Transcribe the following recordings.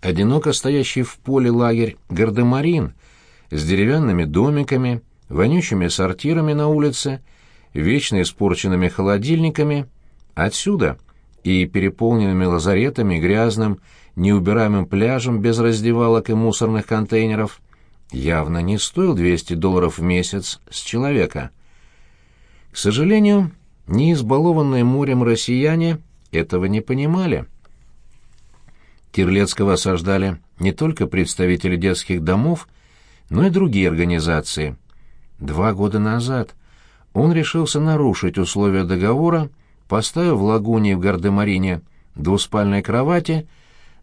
одиноко стоящий в поле лагерь Гардемарин с деревянными домиками, вонючими сортирами на улице, вечно испорченными холодильниками, отсюда и переполненными лазаретами, грязным, неубираемым пляжем без раздевалок и мусорных контейнеров, явно не стоил 200 долларов в месяц с человека. К сожалению, не избалованные морем россияне этого не понимали. Терлецкого осаждали не только представители детских домов, но и другие организации. Два года назад он решился нарушить условия договора, поставив в лагуне в Гардемарине двуспальной кровати,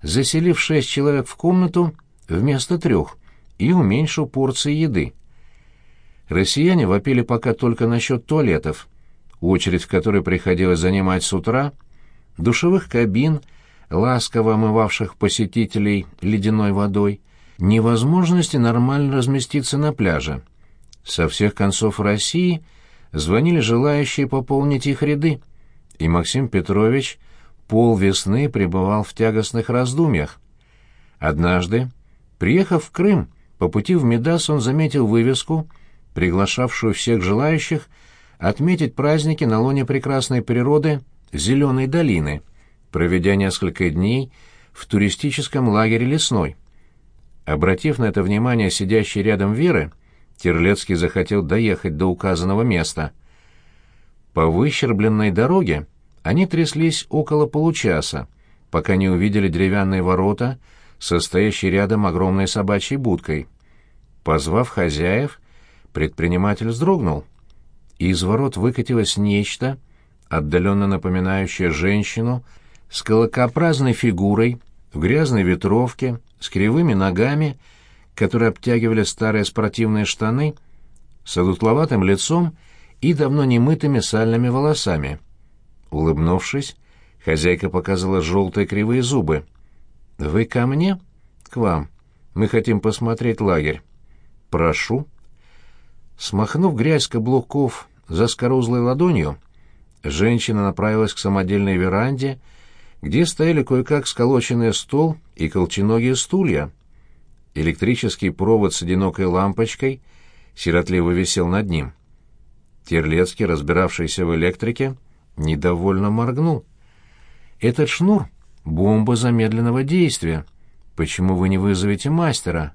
заселив шесть человек в комнату вместо трех и уменьшил порции еды. Россияне вопили пока только насчет туалетов, очередь в которой приходилось занимать с утра, душевых кабин, ласково омывавших посетителей ледяной водой, невозможности нормально разместиться на пляже. Со всех концов России звонили желающие пополнить их ряды, и Максим Петрович полвесны пребывал в тягостных раздумьях. Однажды, приехав в Крым, по пути в Медас он заметил вывеску, приглашавшую всех желающих отметить праздники на лоне прекрасной природы Зеленой долины, проведя несколько дней в туристическом лагере «Лесной». Обратив на это внимание сидящей рядом Веры, Терлецкий захотел доехать до указанного места. По выщербленной дороге они тряслись около получаса, пока не увидели деревянные ворота, состоящие рядом огромной собачьей будкой. Позвав хозяев, предприниматель вздрогнул. Из ворот выкатилось нечто, отдаленно напоминающее женщину, с колокообразной фигурой, в грязной ветровке, с кривыми ногами, которые обтягивали старые спортивные штаны, с одутловатым лицом и давно немытыми сальными волосами. Улыбнувшись, хозяйка показала желтые кривые зубы. «Вы ко мне?» «К вам. Мы хотим посмотреть лагерь». «Прошу». Смахнув грязь каблуков за скорузлой ладонью, женщина направилась к самодельной веранде, где стояли кое-как сколоченный стол и колченогие стулья. Электрический провод с одинокой лампочкой сиротливо висел над ним. Терлецкий, разбиравшийся в электрике, недовольно моргнул. «Этот шнур — бомба замедленного действия. Почему вы не вызовете мастера?»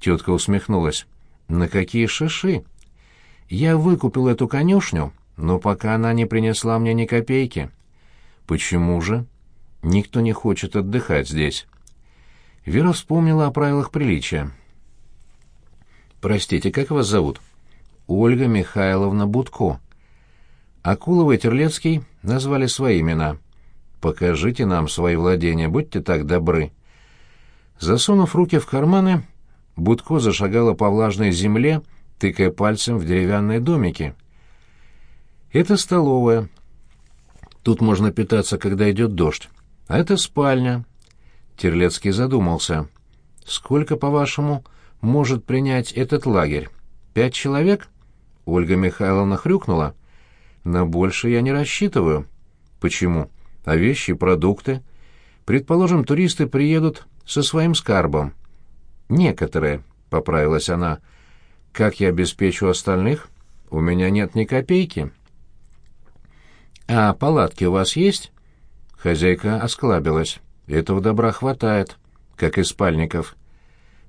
Тетка усмехнулась. «На какие шиши? Я выкупил эту конюшню, но пока она не принесла мне ни копейки». «Почему же?» Никто не хочет отдыхать здесь. Вера вспомнила о правилах приличия. «Простите, как вас зовут?» «Ольга Михайловна Будко». Акулова и Терлецкий назвали свои имена. «Покажите нам свои владения, будьте так добры». Засунув руки в карманы, Будко зашагала по влажной земле, тыкая пальцем в деревянные домики. «Это столовая. Тут можно питаться, когда идет дождь. А это спальня. Терлецкий задумался. Сколько, по-вашему, может принять этот лагерь? Пять человек? Ольга Михайловна хрюкнула. На больше я не рассчитываю. Почему? А вещи продукты? Предположим, туристы приедут со своим скарбом. Некоторые, — поправилась она. Как я обеспечу остальных? У меня нет ни копейки. А палатки у вас есть? Хозяйка осклабилась. Этого добра хватает, как и спальников.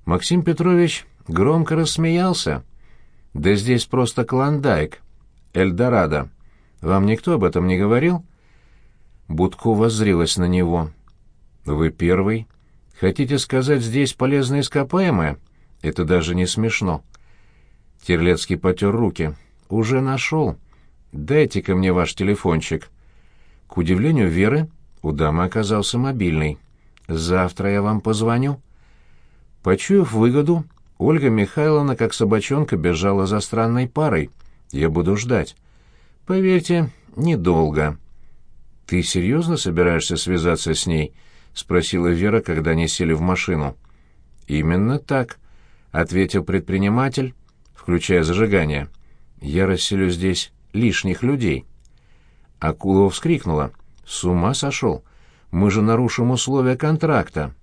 Максим Петрович громко рассмеялся. Да здесь просто клондайк. Эльдорадо. Вам никто об этом не говорил? Будко воззрилась на него. Вы первый. Хотите сказать, здесь полезное ископаемое? Это даже не смешно. Терлецкий потер руки. Уже нашел. Дайте-ка мне ваш телефончик. К удивлению Веры, у дамы оказался мобильный. «Завтра я вам позвоню». Почуяв выгоду, Ольга Михайловна, как собачонка, бежала за странной парой. «Я буду ждать». «Поверьте, недолго». «Ты серьезно собираешься связаться с ней?» — спросила Вера, когда они сели в машину. «Именно так», — ответил предприниматель, включая зажигание. «Я расселю здесь лишних людей». Акулова вскрикнула — с ума сошел? Мы же нарушим условия контракта.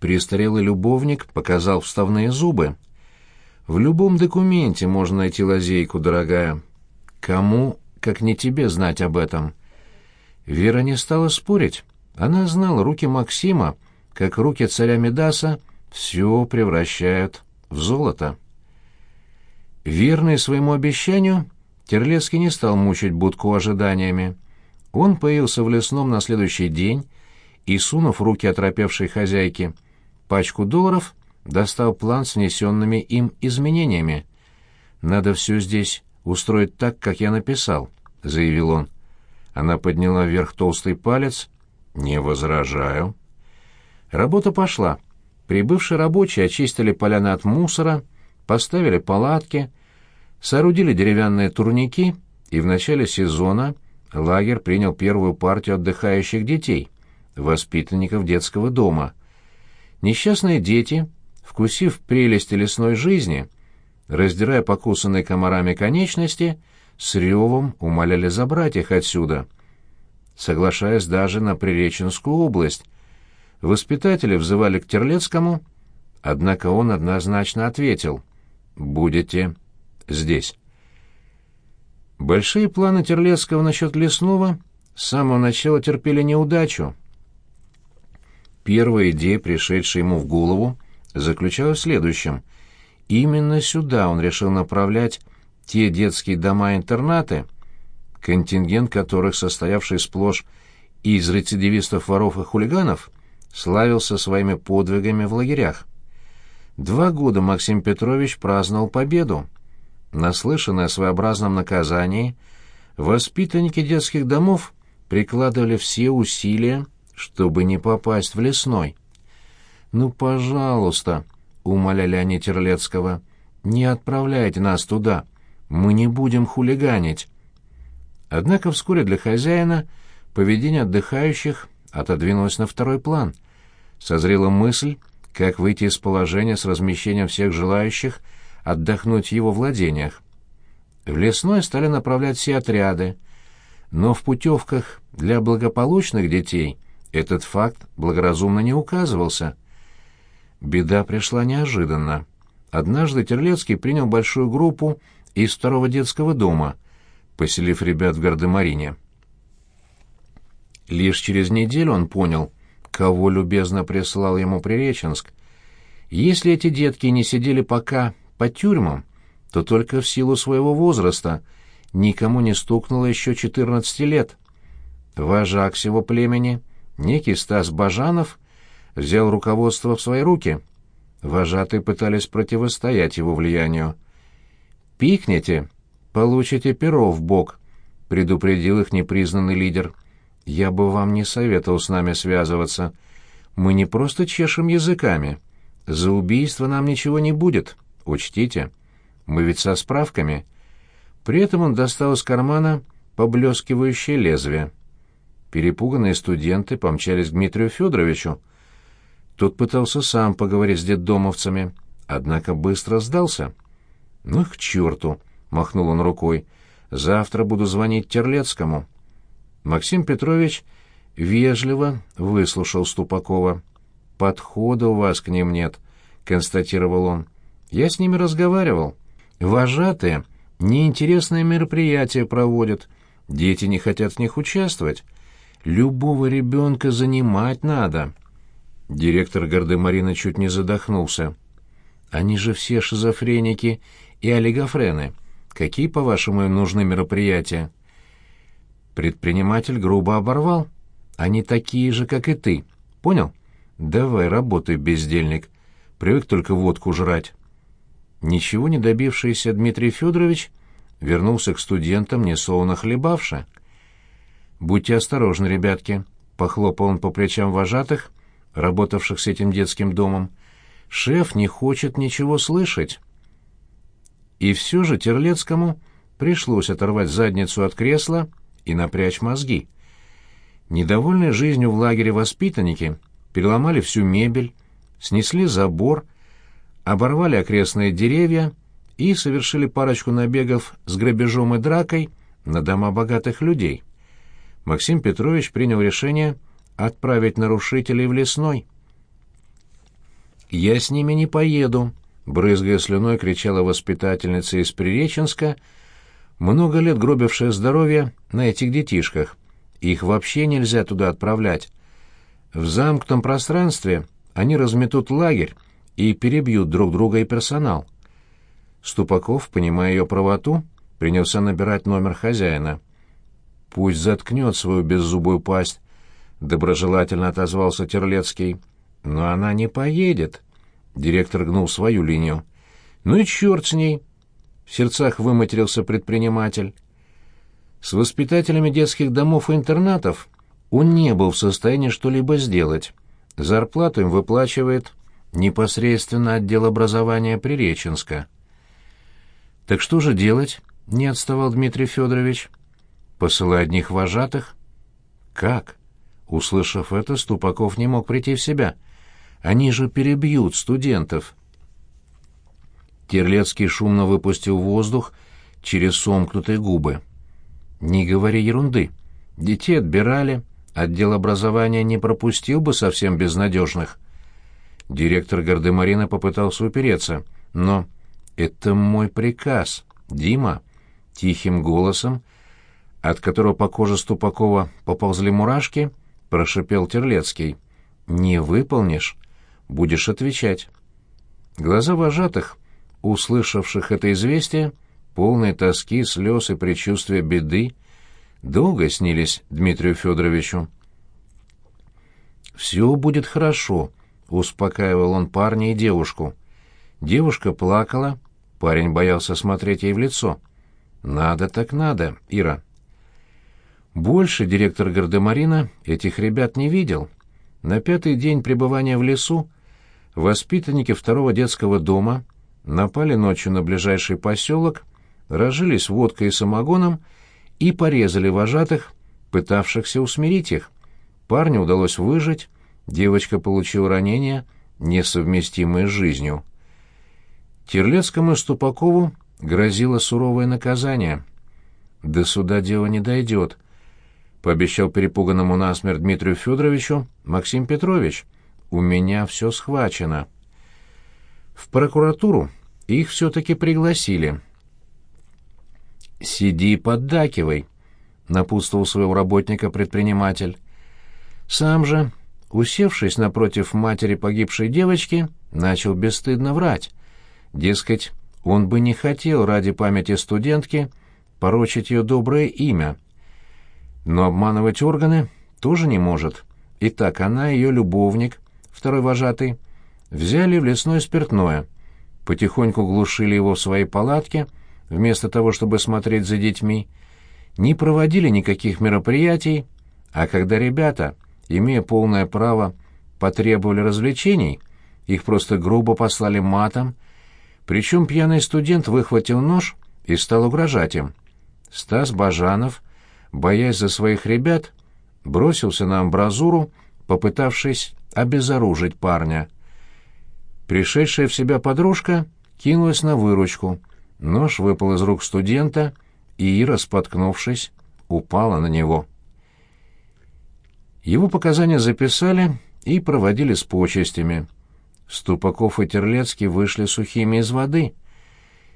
Престарелый любовник показал вставные зубы. В любом документе можно найти лазейку, дорогая. Кому, как не тебе, знать об этом? Вера не стала спорить. Она знала, руки Максима, как руки царя Медаса, все превращают в золото. Верный своему обещанию, Терлецкий не стал мучить будку ожиданиями. Он появился в лесном на следующий день и, сунув руки оторопевшей хозяйки, пачку долларов, достал план с внесенными им изменениями. «Надо все здесь устроить так, как я написал», — заявил он. Она подняла вверх толстый палец. «Не возражаю». Работа пошла. Прибывшие рабочие очистили поляны от мусора, поставили палатки, соорудили деревянные турники, и в начале сезона лагерь принял первую партию отдыхающих детей, воспитанников детского дома. Несчастные дети, вкусив прелести лесной жизни, раздирая покусанные комарами конечности, с ревом умоляли забрать их отсюда, соглашаясь даже на Приреченскую область. Воспитатели взывали к Терлецкому, однако он однозначно ответил «Будете здесь». Большие планы Терлецкого насчет лесного с самого начала терпели неудачу. Первая идея, пришедшая ему в голову, заключалась в следующем. Именно сюда он решил направлять те детские дома-интернаты, контингент которых, состоявший сплошь из рецидивистов, воров и хулиганов, славился своими подвигами в лагерях. Два года Максим Петрович праздновал победу. Наслышанные о своеобразном наказании, воспитанники детских домов прикладывали все усилия, чтобы не попасть в лесной. «Ну, пожалуйста», — умоляли они Терлецкого, — «не отправляйте нас туда». Мы не будем хулиганить. Однако вскоре для хозяина поведение отдыхающих отодвинулось на второй план. Созрела мысль, как выйти из положения с размещением всех желающих отдохнуть в его владениях. В лесной стали направлять все отряды, но в путевках для благополучных детей этот факт благоразумно не указывался. Беда пришла неожиданно. Однажды Терлецкий принял большую группу из второго детского дома, поселив ребят в Гардемарине. Лишь через неделю он понял, кого любезно прислал ему Приреченск. Если эти детки не сидели пока по тюрьмам, то только в силу своего возраста никому не стукнуло еще 14 лет. Вожак всего племени, некий Стас Бажанов, взял руководство в свои руки. Вожатые пытались противостоять его влиянию. «Пикните, получите перо в бок», — предупредил их непризнанный лидер. «Я бы вам не советовал с нами связываться. Мы не просто чешем языками. За убийство нам ничего не будет, учтите. Мы ведь со справками». При этом он достал из кармана поблескивающее лезвие. Перепуганные студенты помчались к Дмитрию Федоровичу. Тот пытался сам поговорить с детдомовцами, однако быстро сдался — «Ну их к черту!» — махнул он рукой. «Завтра буду звонить Терлецкому». Максим Петрович вежливо выслушал Ступакова. «Подхода у вас к ним нет», — констатировал он. «Я с ними разговаривал. Вожатые неинтересные мероприятия проводят. Дети не хотят в них участвовать. Любого ребенка занимать надо». Директор Гардемарина чуть не задохнулся. «Они же все шизофреники и олигофрены. Какие, по-вашему, нужны мероприятия? Предприниматель грубо оборвал. Они такие же, как и ты. Понял? Давай, работай, бездельник. Привык только водку жрать. Ничего не добившийся Дмитрий Федорович вернулся к студентам, несолоно хлебавши. «Будьте осторожны, ребятки», — похлопал он по плечам вожатых, работавших с этим детским домом. «Шеф не хочет ничего слышать». И все же Терлецкому пришлось оторвать задницу от кресла и напрячь мозги. Недовольные жизнью в лагере воспитанники переломали всю мебель, снесли забор, оборвали окрестные деревья и совершили парочку набегов с грабежом и дракой на дома богатых людей. Максим Петрович принял решение отправить нарушителей в лесной. «Я с ними не поеду», — брызгая слюной, кричала воспитательница из Приреченска, много лет гробившая здоровье на этих детишках. Их вообще нельзя туда отправлять. В замкнутом пространстве они разметут лагерь и перебьют друг друга и персонал. Ступаков, понимая ее правоту, принялся набирать номер хозяина. «Пусть заткнет свою беззубую пасть», — доброжелательно отозвался Терлецкий. «Но она не поедет», — директор гнул свою линию. «Ну и черт с ней», — в сердцах выматерился предприниматель. С воспитателями детских домов и интернатов он не был в состоянии что-либо сделать. Зарплату им выплачивает непосредственно отдел образования Приреченска. «Так что же делать?» — не отставал Дмитрий Федорович. «Посылай одних вожатых?» «Как?» Услышав это, Ступаков не мог прийти в себя. «Они же перебьют студентов!» Терлецкий шумно выпустил воздух через сомкнутые губы. «Не говори ерунды. Детей отбирали, отдел образования не пропустил бы совсем безнадежных». Директор Гардемарина попытался упереться, но «Это мой приказ, Дима», — тихим голосом, от которого по коже Ступакова поползли мурашки, прошипел Терлецкий. «Не выполнишь, будешь отвечать». Глаза вожатых, услышавших это известие, полные тоски, слез и предчувствия беды, долго снились Дмитрию Федоровичу. «Все будет хорошо», — успокаивал он парня и девушку. Девушка плакала, парень боялся смотреть ей в лицо. «Надо так надо, Ира». Больше директор Гардемарина этих ребят не видел. На пятый день пребывания в лесу воспитанники второго детского дома напали ночью на ближайший поселок, разжились водкой и самогоном и порезали вожатых, пытавшихся усмирить их. Парню удалось выжить, девочка получила ранение, несовместимое с жизнью. Терлецкому и Ступакову грозило суровое наказание. До суда дело не дойдет, — пообещал перепуганному насмерть Дмитрию Федоровичу Максим Петрович. «У меня все схвачено». В прокуратуру их все-таки пригласили. «Сиди и поддакивай», — напутствовал своего работника предприниматель. Сам же, усевшись напротив матери погибшей девочки, начал бесстыдно врать. Дескать, он бы не хотел ради памяти студентки порочить ее доброе имя. Но обманывать органы тоже не может. Итак, она и ее любовник, второй вожатый, взяли в лесное спиртное, потихоньку глушили его в своей палатке, вместо того, чтобы смотреть за детьми, не проводили никаких мероприятий, а когда ребята, имея полное право, потребовали развлечений, их просто грубо послали матом, причем пьяный студент выхватил нож и стал угрожать им. Стас Бажанов, боясь за своих ребят, бросился на амбразуру, попытавшись обезоружить парня. Пришедшая в себя подружка кинулась на выручку. Нож выпал из рук студента, и Ира, споткнувшись, упала на него. Его показания записали и проводили с почестями — Ступаков и Терлецкий вышли сухими из воды.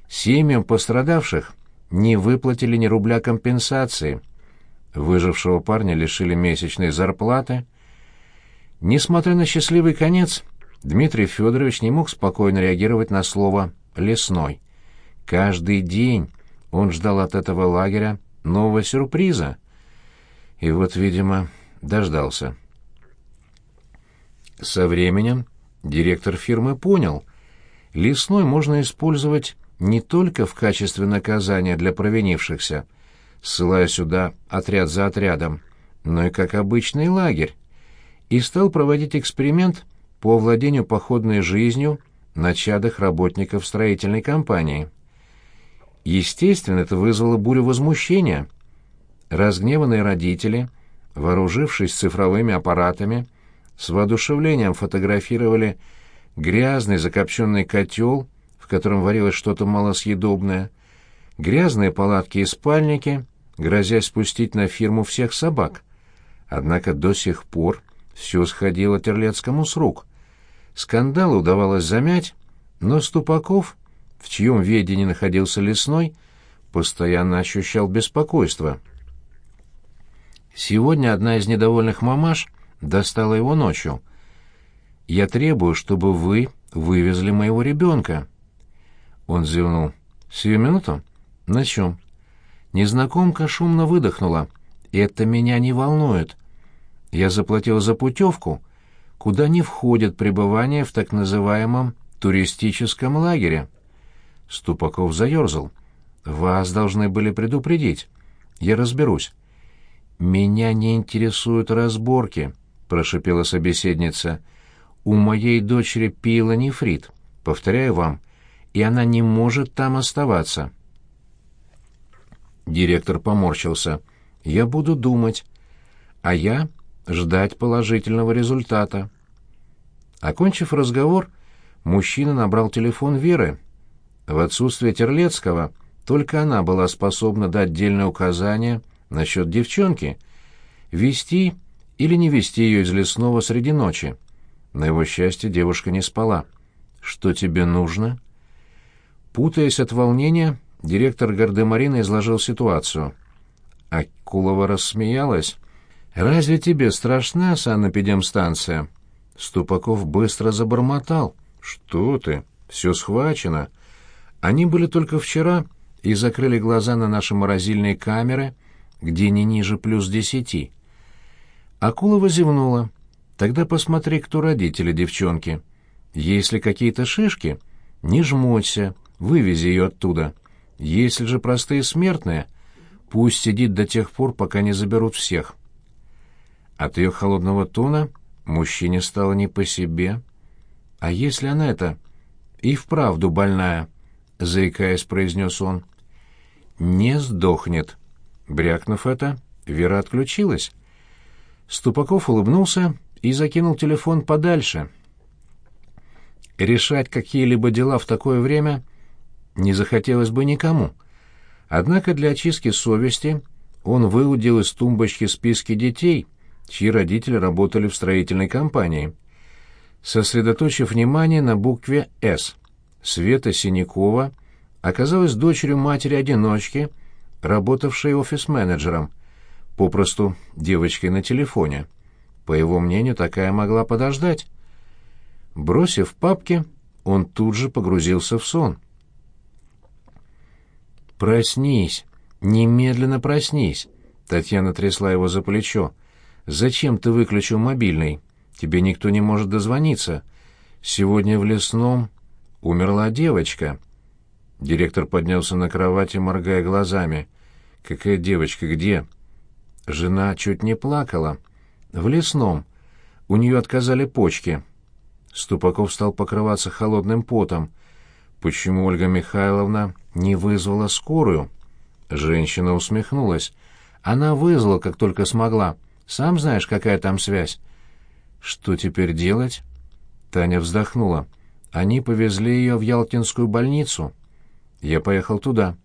Семьям пострадавших не выплатили ни рубля компенсации. Выжившего парня лишили месячной зарплаты. Несмотря на счастливый конец, Дмитрий Федорович не мог спокойно реагировать на слово «лесной». Каждый день он ждал от этого лагеря нового сюрприза. И вот, видимо, дождался. Со временем Директор фирмы понял, лесной можно использовать не только в качестве наказания для провинившихся, ссылая сюда отряд за отрядом, но и как обычный лагерь, и стал проводить эксперимент по овладению походной жизнью на чадах работников строительной компании. Естественно, это вызвало бурю возмущения. Разгневанные родители, вооружившись цифровыми аппаратами, с воодушевлением фотографировали грязный закопченный котел, в котором варилось что-то малосъедобное, грязные палатки и спальники, грозясь спустить на фирму всех собак. Однако до сих пор все сходило Терлецкому с рук. Скандал удавалось замять, но Ступаков, в чьем ведении находился лесной, постоянно ощущал беспокойство. Сегодня одна из недовольных мамаш достала его ночью. «Я требую, чтобы вы вывезли моего ребенка». Он зевнул. «Сию минуту? На чем?» Незнакомка шумно выдохнула. «Это меня не волнует. Я заплатил за путевку, куда не входит пребывание в так называемом туристическом лагере». Ступаков заерзал. «Вас должны были предупредить. Я разберусь». «Меня не интересуют разборки», — прошипела собеседница. «У моей дочери пилонефрит, повторяю вам, и она не может там оставаться». Директор поморщился. «Я буду думать, а я ждать положительного результата». Окончив разговор, мужчина набрал телефон Веры. В отсутствие Терлецкого только она была способна дать дельное указание насчет девчонки, вести или не вести ее из лесного среди ночи. На его счастье девушка не спала. «Что тебе нужно?» Путаясь от волнения, директор Гардемарина изложил ситуацию. Акулова рассмеялась. «Разве тебе страшна санэпидемстанция?» Ступаков быстро забормотал. «Что ты? Все схвачено. Они были только вчера и закрыли глаза на наши морозильные камеры, где не ниже плюс десяти». Акулова зевнула. «Тогда посмотри, кто родители девчонки. Если какие-то шишки, не жмоться, вывези ее оттуда. Если же простые смертные, пусть сидит до тех пор, пока не заберут всех». От ее холодного тона мужчине стало не по себе. «А если она это и вправду больная?» — заикаясь, произнес он. «Не сдохнет». Брякнув это, Вера отключилась. Ступаков улыбнулся и закинул телефон подальше. Решать какие-либо дела в такое время не захотелось бы никому. Однако для очистки совести он выудил из тумбочки списки детей — чьи родители работали в строительной компании. Сосредоточив внимание на букве «С», Света Синякова оказалась дочерью матери-одиночки, работавшей офис-менеджером, попросту девочкой на телефоне. По его мнению, такая могла подождать. Бросив папки, он тут же погрузился в сон. «Проснись! Немедленно проснись!» Татьяна трясла его за плечо. Зачем ты выключил мобильный? Тебе никто не может дозвониться. Сегодня в лесном умерла девочка. Директор поднялся на кровати, моргая глазами. Какая девочка? Где? Жена чуть не плакала. В лесном. У нее отказали почки. Ступаков стал покрываться холодным потом. Почему Ольга Михайловна не вызвала скорую? Женщина усмехнулась. Она вызвала, как только смогла. Сам знаешь, какая там связь. Что теперь делать? Таня вздохнула. Они повезли ее в Ялтинскую больницу. Я поехал туда.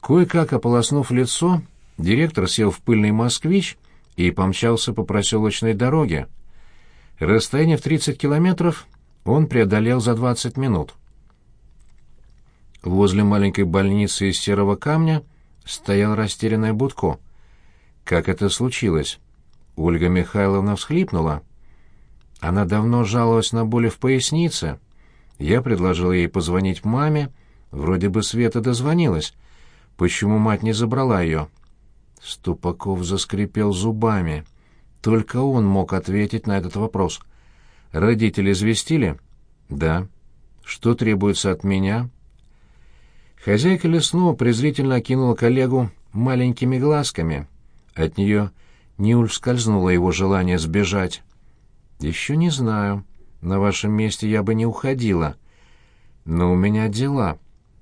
Кое-как ополоснув лицо, директор сел в пыльный москвич и помчался по проселочной дороге. Расстояние в 30 километров он преодолел за 20 минут. Возле маленькой больницы из серого камня стоял растерянное Будко. Как это случилось? Ольга Михайловна всхлипнула. Она давно жаловалась на боли в пояснице. Я предложил ей позвонить маме. Вроде бы Света дозвонилась. Почему мать не забрала ее? Ступаков заскрипел зубами. Только он мог ответить на этот вопрос. Родители известили? Да. Что требуется от меня? Хозяйка лесного презрительно окинула коллегу маленькими глазками. От нее не ускользнуло его желание сбежать. «Еще не знаю. На вашем месте я бы не уходила. Но у меня дела».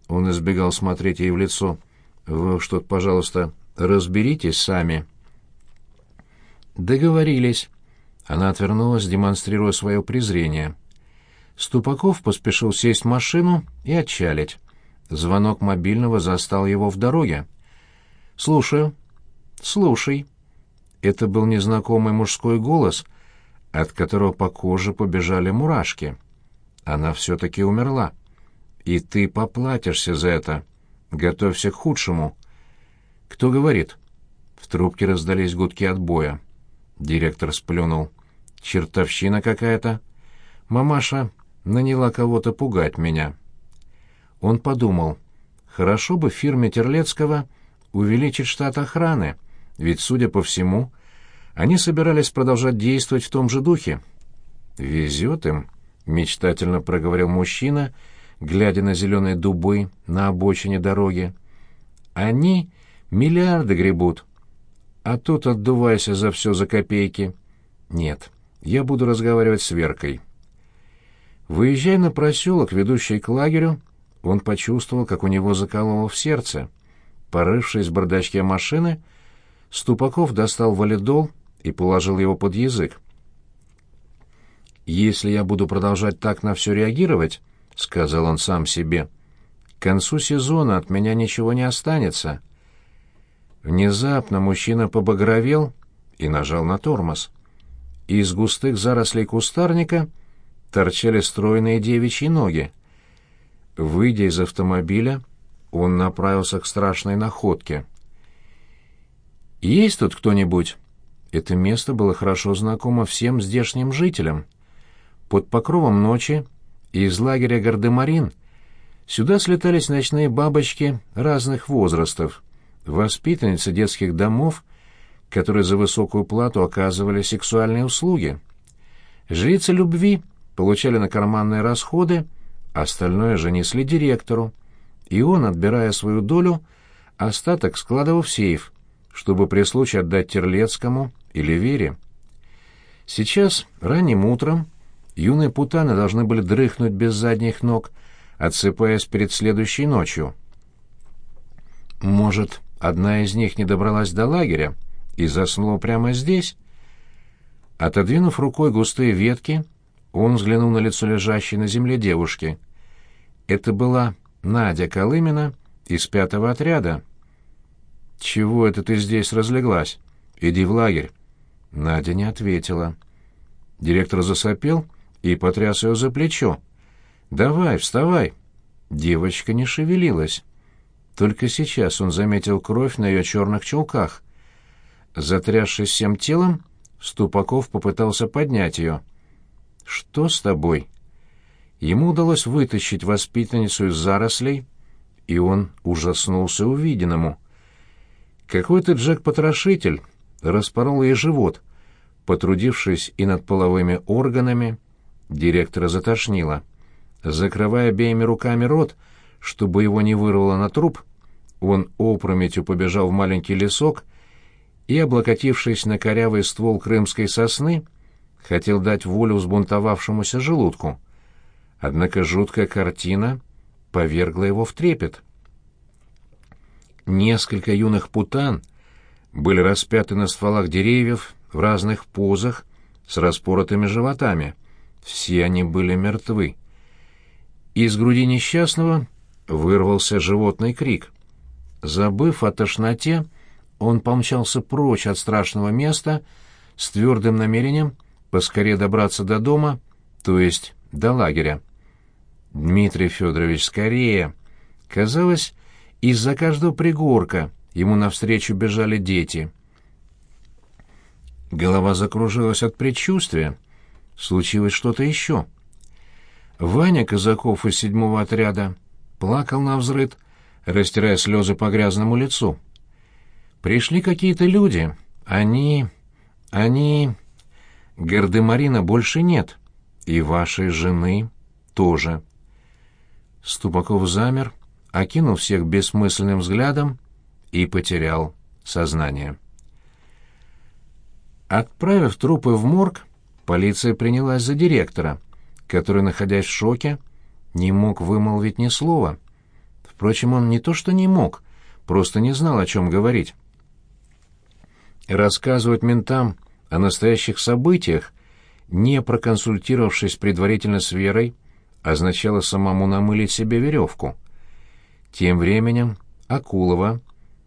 Он избегал смотреть ей в лицо. «Вы что пожалуйста, разберитесь сами». «Договорились». Она отвернулась, демонстрируя свое презрение. Ступаков поспешил сесть в машину и отчалить. Звонок мобильного застал его в дороге. «Слушаю». «Слушай». Это был незнакомый мужской голос, от которого по коже побежали мурашки. Она все-таки умерла. И ты поплатишься за это. Готовься к худшему. Кто говорит? В трубке раздались гудки отбоя. Директор сплюнул. Чертовщина какая-то. Мамаша наняла кого-то пугать меня. Он подумал, хорошо бы фирме Терлецкого увеличить штат охраны, ведь, судя по всему, они собирались продолжать действовать в том же духе. «Везет им», — мечтательно проговорил мужчина, глядя на зеленые дубы на обочине дороги. «Они миллиарды гребут, а тут отдувайся за все за копейки. Нет, я буду разговаривать с Веркой». Выезжая на проселок, ведущий к лагерю, он почувствовал, как у него закололо в сердце. Порывшись в бардачке машины, Ступаков достал валидол и положил его под язык. «Если я буду продолжать так на все реагировать, — сказал он сам себе, — к концу сезона от меня ничего не останется». Внезапно мужчина побагровел и нажал на тормоз. Из густых зарослей кустарника торчали стройные девичьи ноги. Выйдя из автомобиля, он направился к страшной находке. «Есть тут кто-нибудь?» Это место было хорошо знакомо всем здешним жителям. Под покровом ночи из лагеря Гардемарин сюда слетались ночные бабочки разных возрастов, воспитанницы детских домов, которые за высокую плату оказывали сексуальные услуги. Жрицы любви получали на карманные расходы, остальное же несли директору, и он, отбирая свою долю, остаток складывал в сейф, чтобы при случае отдать Терлецкому или Вере. Сейчас, ранним утром, юные путаны должны были дрыхнуть без задних ног, отсыпаясь перед следующей ночью. Может, одна из них не добралась до лагеря и заснула прямо здесь? Отодвинув рукой густые ветки, он взглянул на лицо лежащей на земле девушки. Это была Надя Колымина из пятого отряда. «Чего это ты здесь разлеглась? Иди в лагерь». Надя не ответила. Директор засопел и потряс ее за плечо. «Давай, вставай!» Девочка не шевелилась. Только сейчас он заметил кровь на ее черных чулках. Затрясшись всем телом, Ступаков попытался поднять ее. «Что с тобой?» Ему удалось вытащить воспитанницу из зарослей, и он ужаснулся увиденному. Какой-то Джек-потрошитель распорол ей живот. Потрудившись и над половыми органами, директора затошнило. Закрывая обеими руками рот, чтобы его не вырвало на труп, он опрометью побежал в маленький лесок и, облокотившись на корявый ствол крымской сосны, хотел дать волю взбунтовавшемуся желудку. Однако жуткая картина повергла его в трепет. Несколько юных путан были распяты на стволах деревьев в разных позах с распоротыми животами. Все они были мертвы. Из груди несчастного вырвался животный крик. Забыв о тошноте, он помчался прочь от страшного места с твердым намерением поскорее добраться до дома, то есть до лагеря. Дмитрий Федорович, скорее! Казалось, из-за каждого пригорка ему навстречу бежали дети. Голова закружилась от предчувствия. Случилось что-то еще. Ваня Казаков из седьмого отряда плакал на взрыд, растирая слезы по грязному лицу. Пришли какие-то люди. Они... они... Гардемарина больше нет. И вашей жены тоже. Ступаков замер, окинул всех бессмысленным взглядом и потерял сознание. Отправив трупы в морг, полиция принялась за директора, который, находясь в шоке, не мог вымолвить ни слова. Впрочем, он не то что не мог, просто не знал, о чем говорить. Рассказывать ментам о настоящих событиях, не проконсультировавшись предварительно с Верой, означало самому намылить себе веревку. Тем временем Акулова,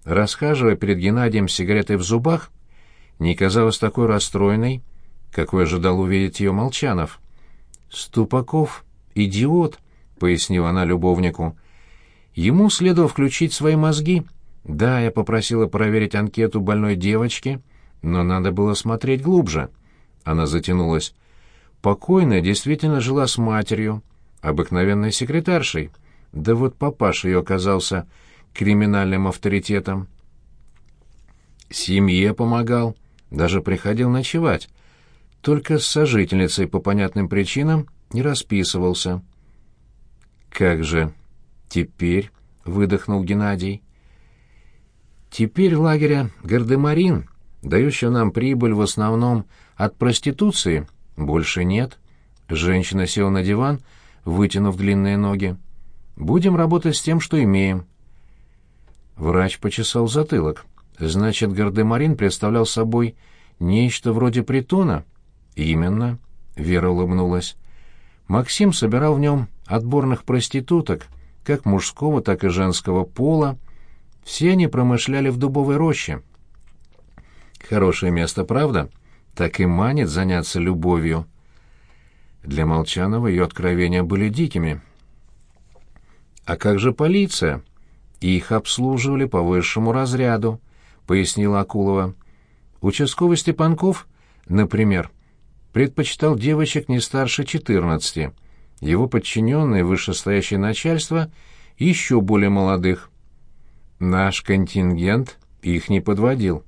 расхаживая перед Геннадием сигаретой в зубах, не казалась такой расстроенной, какой ожидал увидеть ее Молчанов. «Ступаков — идиот», — пояснила она любовнику. «Ему следовало включить свои мозги. Да, я попросила проверить анкету больной девочки, но надо было смотреть глубже». Она затянулась. «Покойная действительно жила с матерью, обыкновенной секретаршей. Да вот папаша ее оказался криминальным авторитетом. Семье помогал, даже приходил ночевать. Только с сожительницей по понятным причинам не расписывался. «Как же теперь?» — выдохнул Геннадий. «Теперь лагеря Гардемарин, дающего нам прибыль в основном от проституции, больше нет». Женщина села на диван, вытянув длинные ноги. «Будем работать с тем, что имеем». Врач почесал затылок. Значит, Гардемарин представлял собой нечто вроде притона? Именно, Вера улыбнулась. Максим собирал в нем отборных проституток, как мужского, так и женского пола. Все они промышляли в дубовой роще. Хорошее место, правда? Так и манит заняться любовью. Для Молчанова ее откровения были дикими. «А как же полиция?» Их обслуживали по высшему разряду, пояснила Акулова. Участковый Степанков, например, предпочитал девочек не старше четырнадцати. Его подчиненные вышестоящее начальство еще более молодых. Наш контингент их не подводил.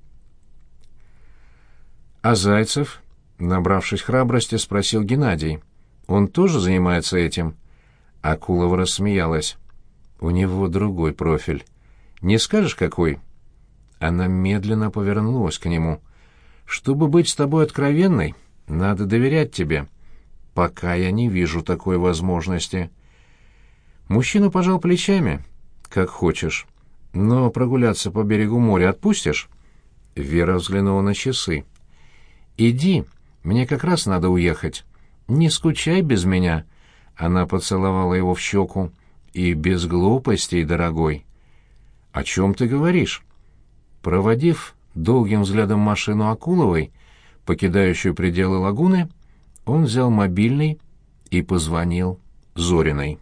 А Зайцев, набравшись храбрости, спросил Геннадий. Он тоже занимается этим? Акулова рассмеялась. У него другой профиль. Не скажешь, какой?» Она медленно повернулась к нему. «Чтобы быть с тобой откровенной, надо доверять тебе. Пока я не вижу такой возможности». Мужчина пожал плечами. «Как хочешь. Но прогуляться по берегу моря отпустишь?» Вера взглянула на часы. «Иди, мне как раз надо уехать. Не скучай без меня». Она поцеловала его в щеку. И без глупостей, дорогой. О чем ты говоришь? Проводив долгим взглядом машину Акуловой, покидающую пределы лагуны, он взял мобильный и позвонил Зориной.